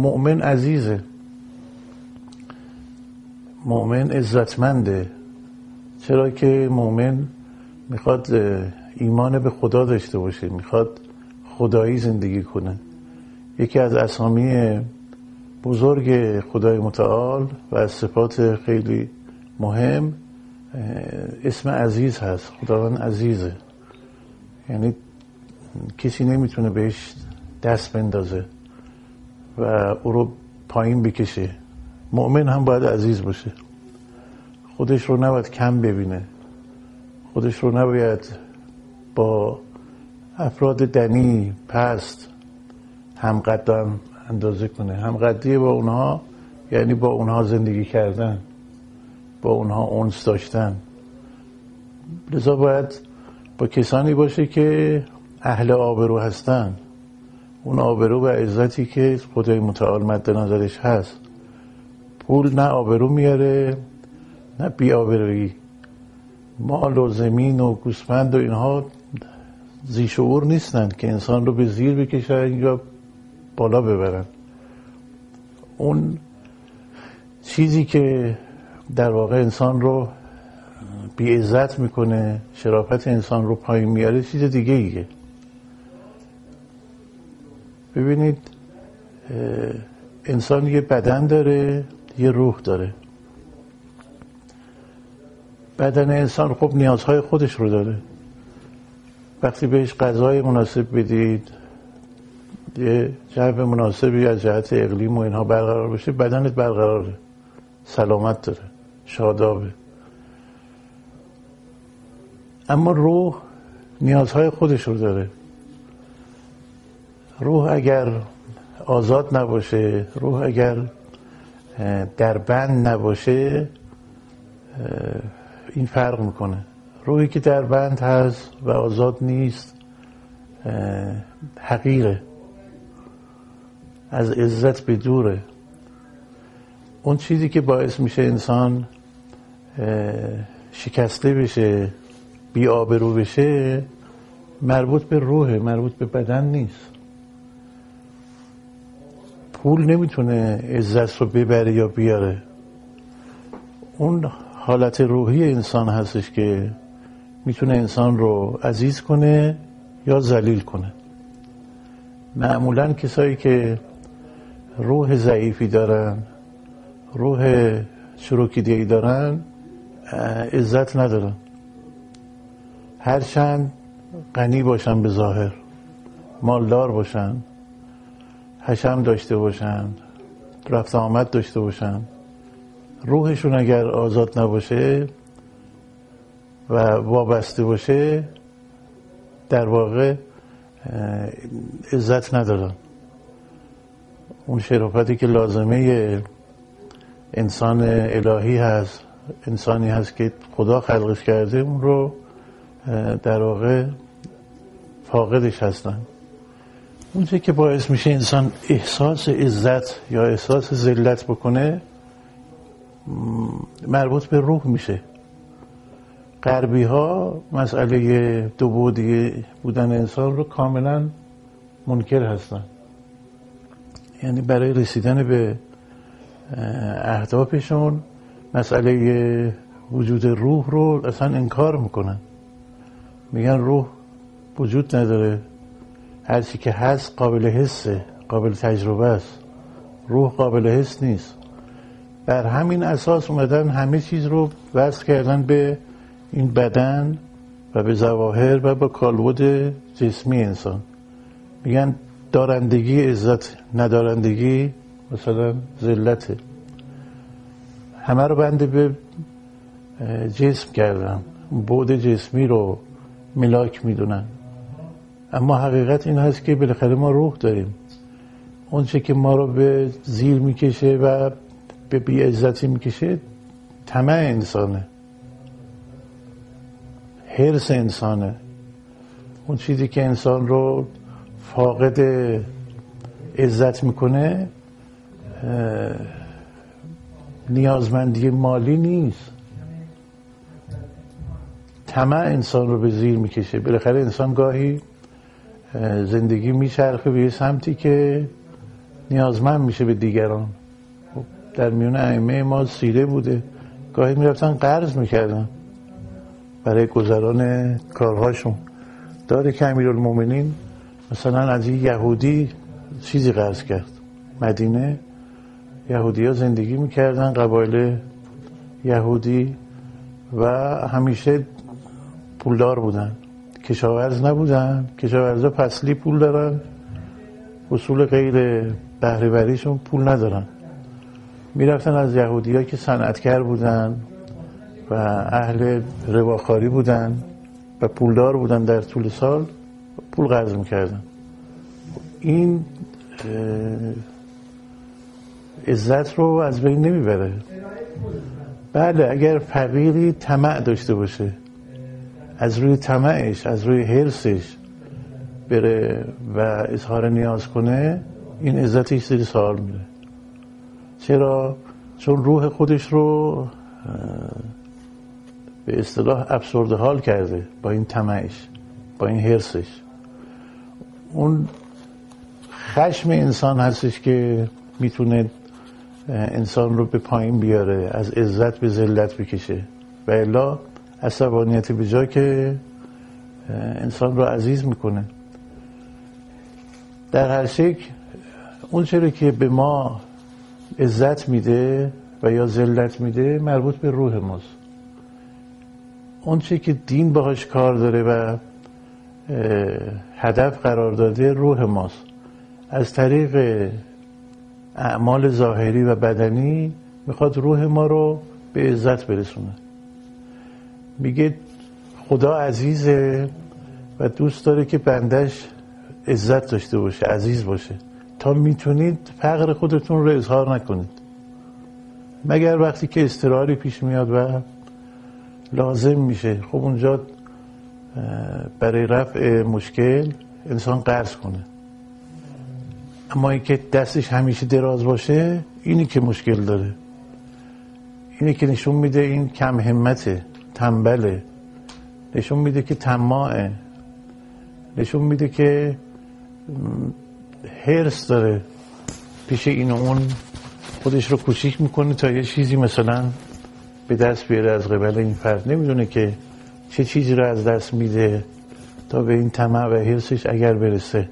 مؤمن عزیزه. مؤمن عزتمنده. چرا که مؤمن می‌خواد ایمان به خدا داشته باشه می‌خواد خدایی زندگی کنه. یکی از اسامی بزرگ خدای متعال و از صفات خیلی مهم اسم عزیز هست خداوند عزیزه. یعنی کسی نمی‌تونه بهش دست بندازه. و او رو پایین بکشه. مؤمن هم باید عزیز باشه. خودش رو نباید کم ببینه. خودش رو نباید با افراد دنی پست همقدم اندازه کنه. همقدی با اونها یعنی با اونها زندگی کردن با اونها اونس داشتن. لذا باید با کسانی باشه که اهل آبرو هستن. اون آبرو و عزتی که خدای متعال مد نظرش هست. پول نه آبرو میاره نه بی آبروی مال و زمین و گوسفند و اینها زیشعور نیستن که انسان رو به زیر بکشن یا بالا ببرن. اون چیزی که در واقع انسان رو بی عزت می‌کنه شرافت انسان رو پایین میاره چیز دیگه ایه ببینید انسان یه بدن داره یه روح داره. بدن انسان خب نیازهای خودش رو داره. وقتی بهش غذای مناسب بدید یه جو مناسبی از جهت اقلیم و اینها برقرار بشه بدنت برقراره. سلامت داره شادابه. اما روح نیازهای خودش رو داره. روح اگر آزاد نباشه روح اگر در بند نباشه این فرق می‌کنه. روحی که در بند هست و آزاد نیست حقیره. از عزت به دوره. اون چیزی که باعث میشه انسان شکسته بشه بی آبرو بشه مربوط به روحه مربوط به بدن نیست. پول نمی‌تونه عزت رو ببره یا بیاره. اون حالت روحی انسان هستش که می‌تونه انسان رو عزیز کنه یا ذلیل کنه. معمولا کسایی که روح ضعیفی دارن روح چروکیدهی دارن عزت ندارن. هرچند غنی باشن به ظاهر مالدار باشن حشم داشته باشن رفت آمد داشته باشن روحشون اگر آزاد نباشه و وابسته باشه در واقع عزت ندارن. اون شرافتی که لازمه انسان الهی هست انسانی هست که خدا خلقش کرده اون رو در واقع فاقدش هستن. اونچه که باعث میشه انسان احساس عزت یا احساس ذلت بکنه مربوط به روح میشه. غربی ها مسئله دو بودی بودن انسان رو کاملا منکر هستن. یعنی برای رسیدن به اهدافشون مسئله وجود روح رو اصلا انکار می‌کنن. میگن روح وجود نداره. هرچی که هست قابل حسه قابل تجربه است. روح قابل حس نیست. بر همین اساس اومدن همه چیز رو وصل کردن به این بدن و به زواهر و به کالبد جسمی انسان. میگن دارندگی عزت ندارندگی مثلا ذلته. همه رو بنده به جسم کردن بود جسمی رو ملاک می‌دونن. اما حقیقت این هست که بالاخره ما روح داریم. اونچه که ما رو به زیر می‌کشه و به بیعزتی می‌کشه طمع انسانه. حرس انسانه. اون چیزی که انسان رو فاقد عزت می‌کنه نیازمندی مالی نیست. طمع انسان رو به زیر می‌کشه. بالاخره انسان گاهی زندگی میچرخه به یه سمتی که نیازمند میشه به دیگران. خب در میون ائمه ما سیره بوده. گاهی می‌رفتن قرض می‌کردن برای گذران کارهاشون. داره که امیرالمومنین مثلا از این یهودی چیزی قرض کرد. مدینه. یهودی ها زندگی می‌کردن قبایل یهودی و همیشه پولدار بودن. کشاورز نبودن. کشاورزا پسلی پول دارن. اصول غیر بهرهوریشون پول ندارن. می‌رفتن از یهودی که صنعتگر بودن و اهل رواخاری بودن و پولدار بودن در طول سال پول قرض می‌کردن. این عزت رو از بین نمی‌بره. بله اگر فقیری طمع داشته باشه. از روی طمعش از روی حرسش بره و اظهار نیاز کنه این عزتش زیر سوال میره. چرا؟ چون روح خودش رو به اصطلاح افسرده حال کرده با این طمعش با این حرسش اون خشم انسان هستش که می‌تونه انسان رو به پایین بیاره از عزت به ذلت بکشه. و الا عصبانیت به جا که انسان رو عزیز می‌کنه. در هر شکل اون چرا که به ما عزت میده و یا ذلت میده مربوط به روح ماست. اون چی که دین باهاش کار داره و هدف قرار داده روح ماست. از طریق اعمال ظاهری و بدنی می‌خواد روح ما رو به عزت برسونه. میگه خدا عزیزه و دوست داره که بندش عزت داشته باشه عزیز باشه. تا می‌تونید فقر خودتون رو اظهار نکنید. مگر وقتی که استراری پیش میاد و لازم میشه. خب اونجا برای رفع مشکل انسان قرض کنه. اما اینکه دستش همیشه دراز باشه اینی که مشکل داره. اینی که نشون میده این کم همته. تنبله. نشون میده که تماعه نشون میده که هرس داره پیش این اون. خودش رو کوچیک می‌کنه تا یه چیزی مثلا به دست بیاره از قبل این فرد. نمی‌دونه که چه چیزی رو از دست میده تا به این طمع و حرسش اگر برسه.